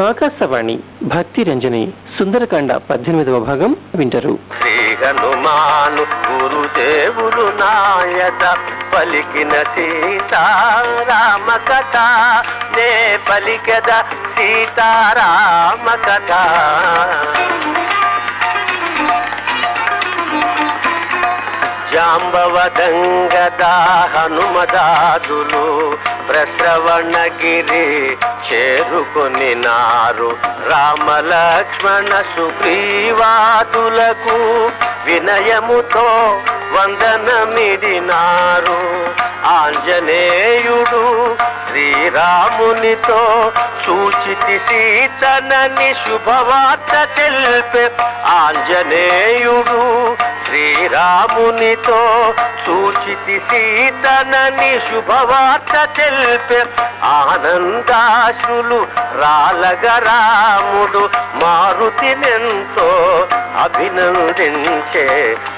ఆకాశవాణి భక్తి రంజని సుందరకాండ పద్దెనిమిదవ భాగం వింటారు. శ్రీహనుమాను గురుదేవులు నాయత పలికిన సీతారామ కథ. నే పలికద సీతారామ కథ. జాంబవదంగదా హనుమదాదులు ప్రశ్రవణగిరి చేరుకొని నారు రామలక్ష్మణ సుగ్రీవాదులకు వినయముతో వందనమిడినారు. ఆంజనేయుడు శ్రీరామునితో సూచితి సీతనని శుభవార్త తెలిపే ఆంజనేయుడు శ్రీరామునితో సూచితి సీతనని శుభవార్త తెలిపే ఆనందాశ్రులు రాలగరాముడు మారుతినెంతో అభినందించే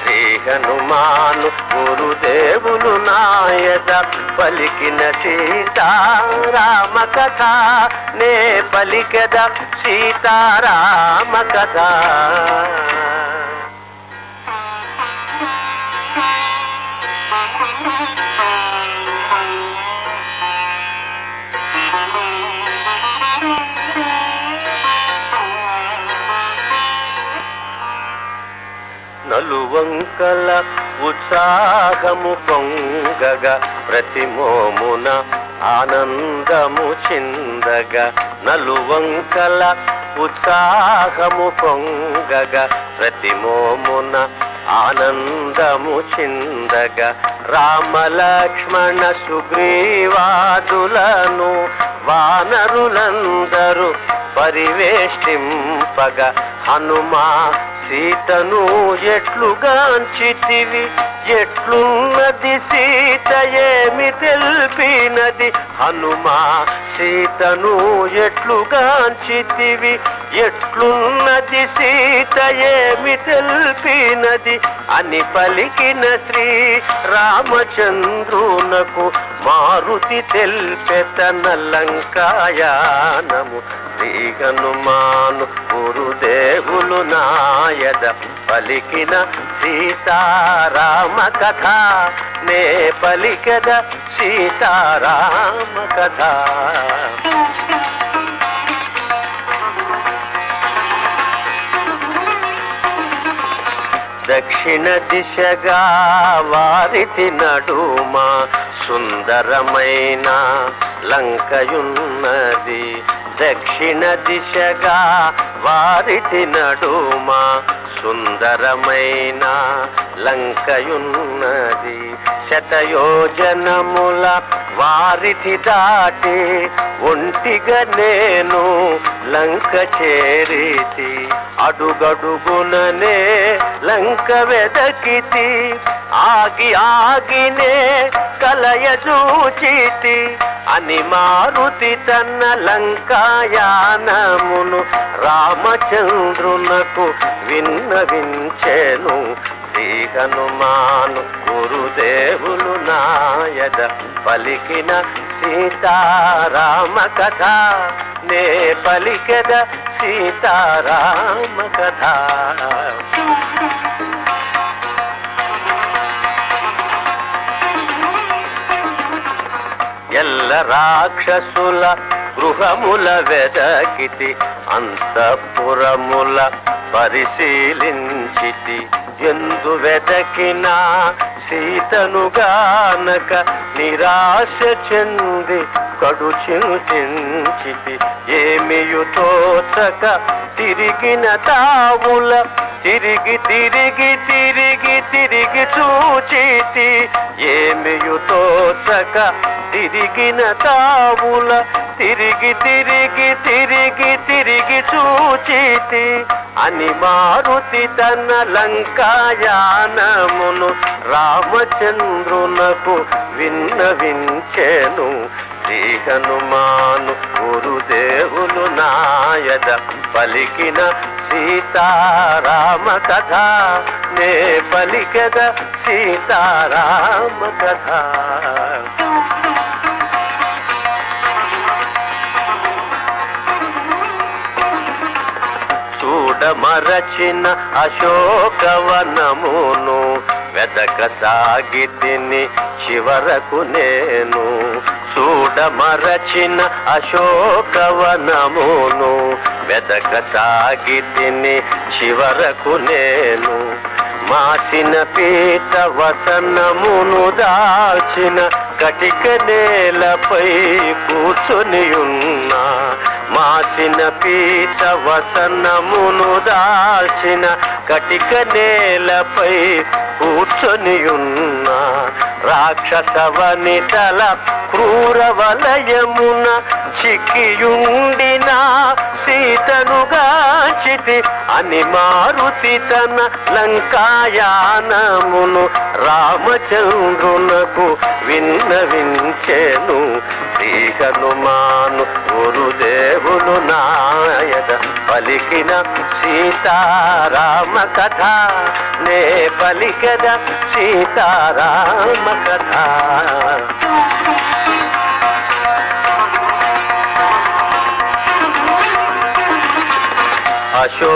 శ్రీ హనుమాను గురుదేవులు నాయద పలికిన సీతారామ కథ నే పలికద సీతారామ కథ నలువంకల ఉత్సాహము పొంగగ ప్రతిమోమున ఆనందము చిందగ నలువంకల ఉత్సాహము పొంగగ ప్రతిమోమున ఆనందము చిందగ రామలక్ష్మణ సుగ్రీవాదులను వానరులందరూ పరివేష్టింపగా హనుమా సీతను ఎట్లుగాంచితివి ఎట్లున్నది సీత ఏమి తెలిపినది? హనుమా సీతను ఎట్లుగాంచితివి ఎట్లున్నది సీత ఏమి తెలిపినది? అని పలికిన శ్రీ రామచంద్రునకు మారుతి తెల్పెతన లంకాయానము. శ్రీ హనుమాను గురుదేవులు నాయద పలికిన సీతారామ కథ నే పలికద సీతారామ కథ దక్షిణ దిశగా వారితి నడుమ సుందరమైన లంకయున్నది. దక్షిణ దిశగా వారితి నడుమ సుందరమైన లంకయున్నది. శతయోజనముల వారితి దాటి ఒంటిగా నేను లంక చేరితి అడుగడుగుననే లంక వెదకితి. ఆగి ఆగినే కలయజూచితి అని మారుతి తన్న లంకాయానమును రామచంద్రునకు విన్నవించెను. శ్రీ హనుమాను గురుదేవులు నాయద పలికిన సీతారామ కథ. నే పలికద సీతారామ కథ. ఎల్ల రాక్షసుల గృహముల వెదకితి అంతఃపురముల పరిశీలించితి. ఎందు వెదకినా సీతను నిరాశ చెంది కడు చింతించితి. ఏమియు తోచక తిరిగిన తావుల తిరిగి తిరిగి తిరిగి తిరిగి చూచితి. ఏమియు తోచక తిరిగిన తావుల తిరిగి తిరిగి తిరిగి తిరిగి చూచితి. అని మారుతి తన లంకాయానమును రామచంద్రునకు విన్నవించెను. శ్రీ హనుమాను గురుదేవులు నాయద పలికిన సీతారామ కథ. నే పలికద సీతారామ కథ. చూడమరచిన అశోకవనమును వెదక సాగితిని చివరకు నేను చూడమరచిన అశోకవనమును వెదక సాగితిని చివరకు నేను మాసిన పీత వసనమును దాల్చిన కటిక నేలపై కూర్చొని ఉన్నా మాసిన పీచ వసనమును దాల్చిన కటిక నేలపై కూర్చొని ఉన్నా రాక్షస వనితల క్రూర వలయమున చిక్కియుండిన సీతను గాచితి అని మారుతి తన లంకాయానమును రామచంద్రునకు విన్నవించెను. శ్రీ హనుమాను గురుదేవులు నాయన పలికిన సీతారామ కథ నే పలికద సీతారామ కథ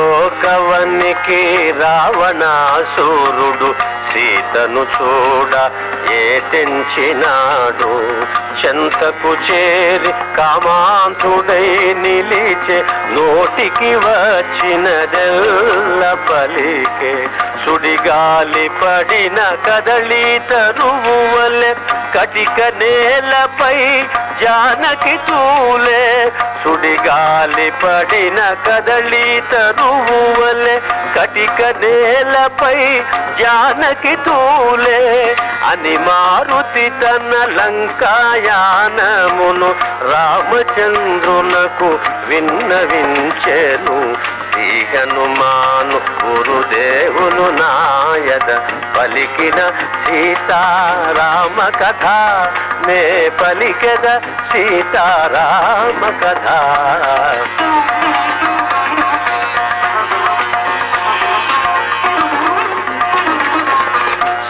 అశోకవనికి రావణాసురుడు సీతను చూడ ఏ తెంచినాడు చెంతకు చేరి కామాంతుడై నిలిచే నోటికి వచ్చినదెల్ల పలికే సుడిగాలి పడిన కదళి తరువు వలె కటిక నేలపై జానకి తూలే సుడిగాలి పడిన కదళి తరువు కటిక నేలపై జానకి తూలే అని మారుతి తన లంకాయానమును రామచంద్రునకు విన్నవించెను. శ్రీ హనుమాను గురుదేవులు నాయద పలికిన సీతారామ కథ నే పలికద సీతారామ కథ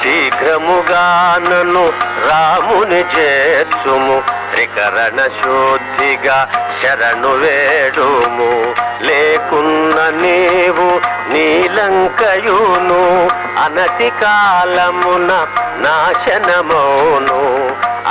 శీఘ్రముగా నన్ను రాముని చేర్చుము. త్రికరణ శుద్ధిగా శరణు వేడుము. లేకున్న నీవు నీలంకయును అనతి కాలమున నాశనమౌను.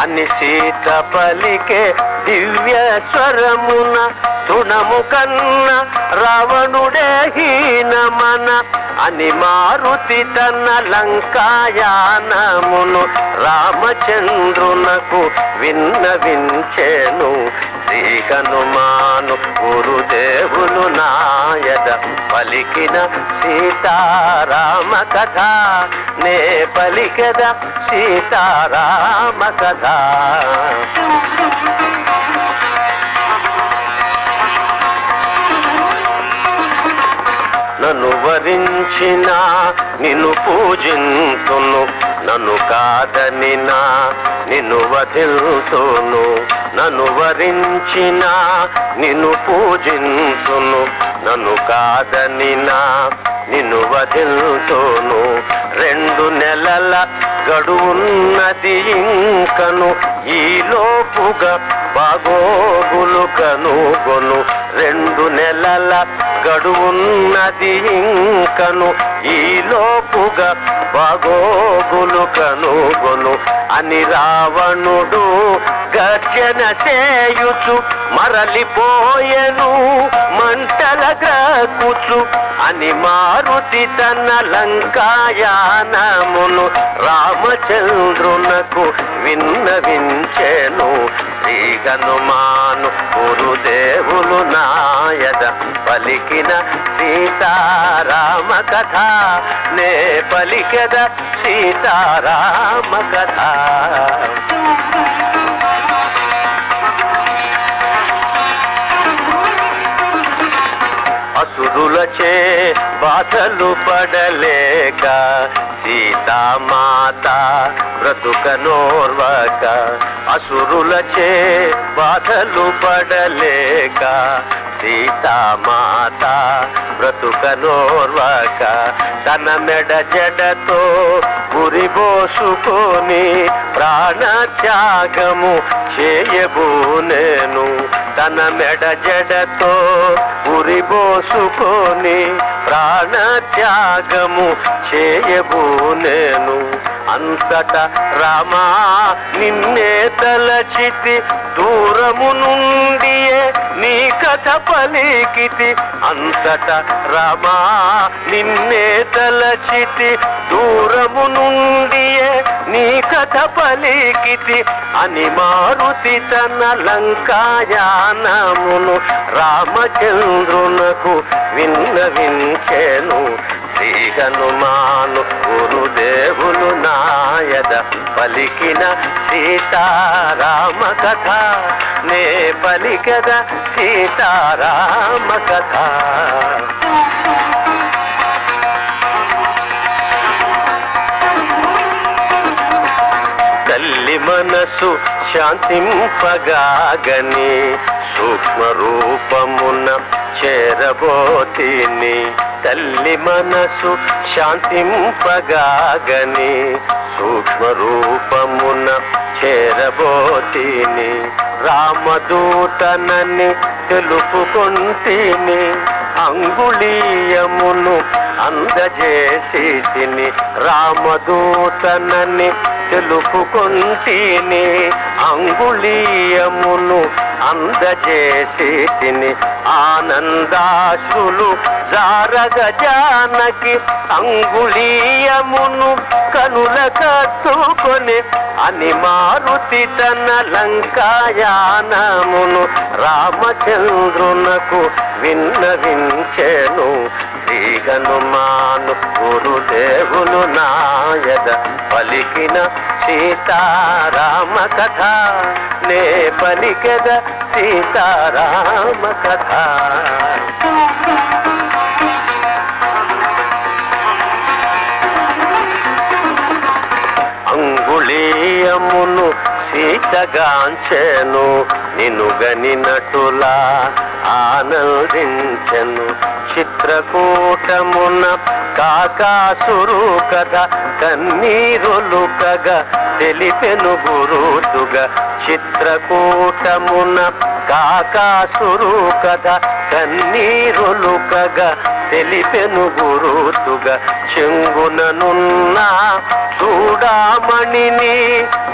అని సీత పలికే దివ్య స్వరమున తుణము కన్న రావణుడే హీనమన అని మారుతి తన లంకాయానమును రామచంద్రునకు విన్నవించెను. శ్రీ హనుమాను గురుదేవులు నాయద పలికిన సీతారామ కథ. నే పలికద సీతారామ కథ. నన్ను వరించిన నిన్ను పూజింతును. నన్ను కాదనినా నిన్ను వదిల్తును నన్ను వరించిన నిన్ను పూజింతును. నన్ను కాదనినా నిన్ను వదిల్తును రెండు నెలల గడువున్నది ఇంకను ఈ లోపుగా బాగోగులు కనుగొను. రెండు నెలల గడువున్నది ఇంకను ఈలోపుగా బాగోగులు కనుగొను. అని రావణుడు గర్జన చేయుచు మరలిపోయెను మంటల గ్రకుచు అని మారుతి తన లంకాయానమును రామచంద్రునకు విన్నవించెను. శ్రీగనుమాను గురుదేవులు నాయద. పలికిన సీతారామ కథ నే పలికద సీతారామ కథ అసురులచే బాధలు పడలేక సీతామాత బ్రతుకనోర్వక అసురులచే బాధలు పడలేక సీతామాత బ్రతుకనోర్వక తన మెడ జడతో గురిబోసుకొని ప్రాణత్యాగము చేయబూనేను. తన మెడ జడతో ఉరి బోసుకొని చేయబో నేను. అంతట రామా నిన్నే తలచితి దూరము నుండియే నీ కథ పలికితి. అంతట రామా నిన్నే తలచితి దూరము నుండియే నీ కథ పలికితి అని మారుతి తన లంకాయానమును రామచంద్రునకు విన్నవించెను. శ్రీ హనుమాను గురుదేవులు నాయద పలికిన సీతారామ కథ. నే పలికద సీతారామ కథ. మనసు శాంతింపగాగని సూక్ష్మ రూపమున చేరబోతిని తల్లి మనసు శాంతింపగాగని సూక్ష్మ రూపమున చేరబోతిని రామదూతనని తెలుపుకొంటిని అంగుళీయమును అందజేసి తిని రామదూతనని తెలుపుకొంటేనే అంగుళీయమును అందజేసేటిని ఆనందాశ్రులు జారగ జానకి అంగుళీయమును కనుల కత్తుకొని అని మారుతి తన లంకాయానమును రామచంద్రునకు విన్నవించెను. శ్రీగనుమాను గురుదేవులు నాయద పలికిన సీతారామ కథ నే పలికెద సీతారామ కథ. అంగుళీయమును సీతగాంచెను నిన్ను గనినటులా ఆనందించెను. చిత్రకూటమున కాకాసురు కథ కన్నీరులుకగా తెలిపెను గురుతుగా. చిత్రకూటమున కాకాసురు కథ కన్నీరులుకగా తెలిపెను గురుతుగా. చెంగుననున్నా చూడామణిని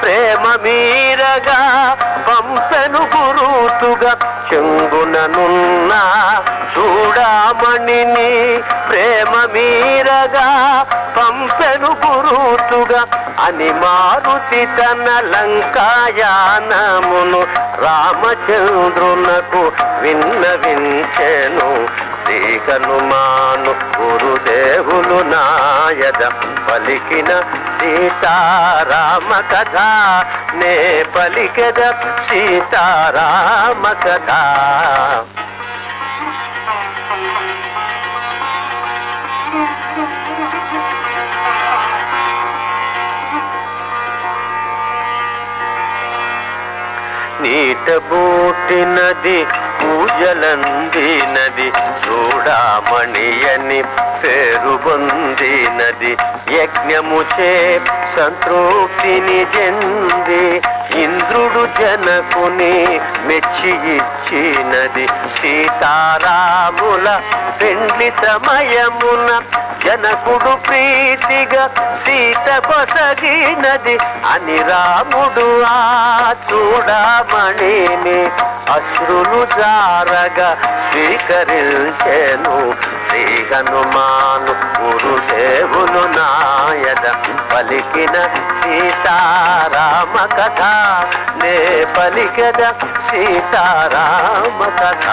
ప్రేమ మీరగా పంపెను గురుతుగా చెంగుననున్న చూడామణిని ప్రేమ మీరగా పంపెను గురుతుగా అని మారుతి తన లంకాయానమును రామచంద్రునకు విన్నవించెను. శ్రీకనుమాను గురుదేవులు నాయద పలికిన సీతారామ కథ నే పలికద సీతారామ కథ నీట బూటి నది పూజలందినది చూడామణియని పేరు పొందినది యజ్ఞము చే సంతృప్తిని చెంది ఇంద్రుడు జనకుని మెచ్చి ఇచ్చినది సీతారాముల పెండ్లి సమయమున జనకుడు ప్రీతిగా సీత కొసగినది అని రాముడు ఆ చూడమణిని అశ్రులు జారగా స్వీకరించెను. శ్రీ హనుమాను గురుదేవులు నాయన పలికిన సీతారామ కథ. నే పలికద సీతారామ కథ.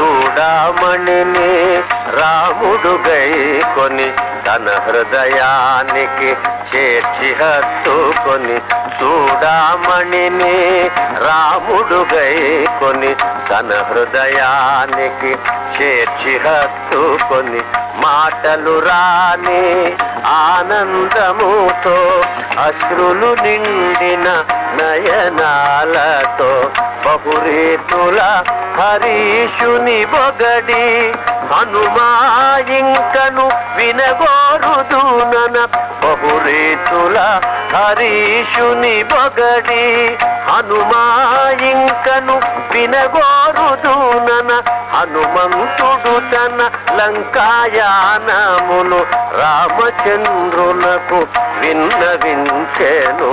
చూడమణిని రాముడు కొని తన హృదయానికి చేర్చి హత్తుకొని చూడమణిని రాముడు కొని తన హృదయానికి చేర్చి హత్తుకొని మాటలు రాని ఆనందముతో అశ్రులు నిండిన నయనాలతో బహురేతుల హరీషుని బొగడి హనుమాయింకను వినగోరుదునన బహురేతుల హరీషుని బొగడి హనుమాయింకను వినగోరుదునన హనుమంతుడు తన లంకాయానమును రామచంద్రునకు విన్నవించెను.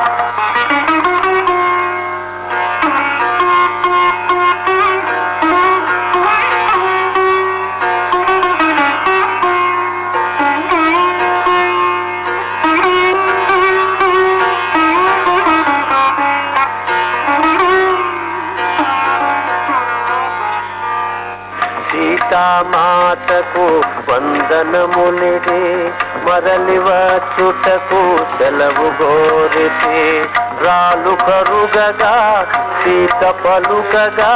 మాతకు వందనములిడి మరలి వచ్చుటకు సెలవు గోరితి. రాలు కరుగగా సీత పలుకగా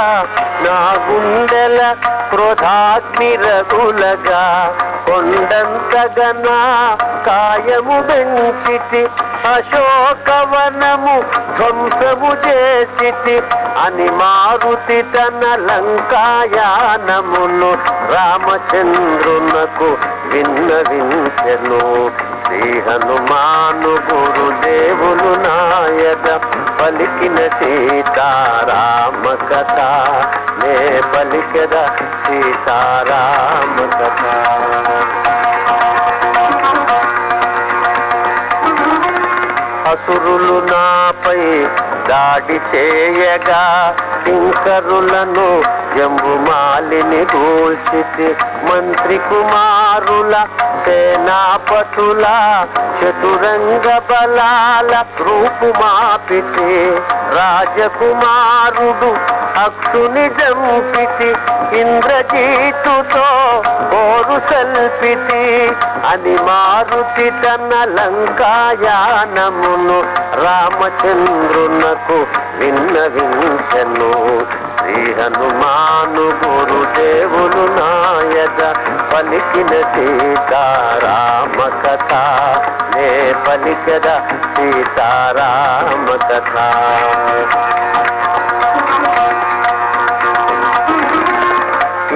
నా గుండెల క్రోధాగ్ని రగులగా కొండంతగనా కాయము పెంచితి అశోకవనము ధ్వంసము చేసి అని మారుతి తన లంకాయానమును రామచంద్రునకు విన్నవించెను. శ్రీ హనుమాను గురుదేవులు నాయద పలికిన సీతారామ కథ నే పలికద సీతారామ కథ అసురులు నాపై దాడి చేయగా కింకరులను జంబుమాలిని కూల్చితి మంత్రి కుమారుల సేనాపతుల చతురంగ బలాల రూపు మాపితి రాజకుమారుడు అక్షుని జంపితి ఇంద్రజీతుతో పోరు సల్పితి అని మారుతి తన లంకాయానమును రామచంద్రునకు విన్నవించను శ్రీ హనుమాను గురుదేవులు నాయక పలికిన సీతారామ కథ నే పలికద సీతారామ కథ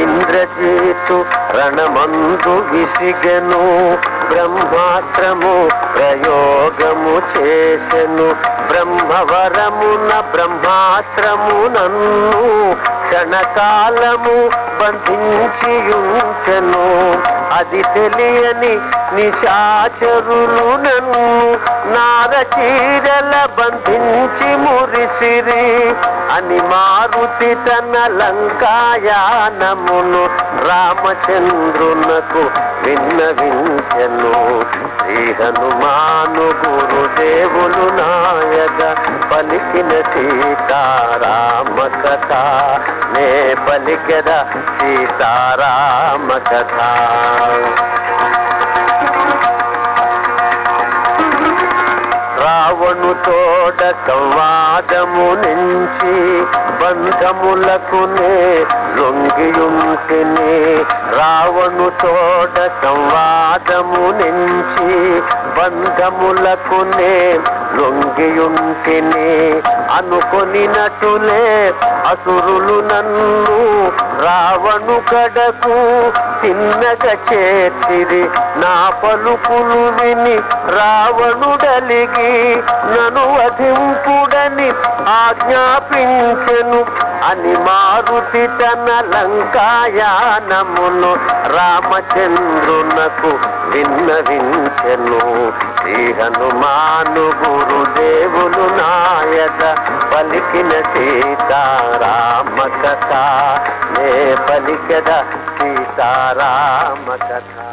ఇంద్రజీతు రణమందు విసిగను. బ్రహ్మాస్త్రము ప్రయోగము చేసెను. బ్రహ్మవరమున బ్రహ్మాస్త్రము నన్ను క్షణకాలము బంధించియుంచెను. అది తెలియని నిశాచరులు నన్ను నారచీరల బంధించి మురిసిరి. అని మారుతి తన లంకాయానమును రామచంద్రునకు విన్నవించను. శ్రీ హనుమాను గురుదేవులు నాయక పలికిన సీతారామ కథ నే పలికద సీతారామ కథ రావణు తోడ సంవాదము నుంచి బంధములకునే లొంగియుంటిని. రావణు తోడ సంవాదము నుంచి బంధములకు నే అనుకొని అనుకొనినటులే అసురులు నన్ను రావణు కడకు చిన్నగా చేతిరి నా పలుకులు విని రావణుడలిగి నను వధింపుడని ఆజ్ఞాపించెను. అని మారుతి తన లంకాయానమును రామచంద్రునకు విన్నవించెను. శ్రీ హనుమాను గురుదేవులు నాయక పలికిన సీతారామ కథ నే పలికద సీతారామ కథ